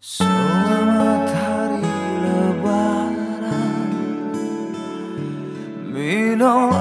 Selamat hari lebaran Minal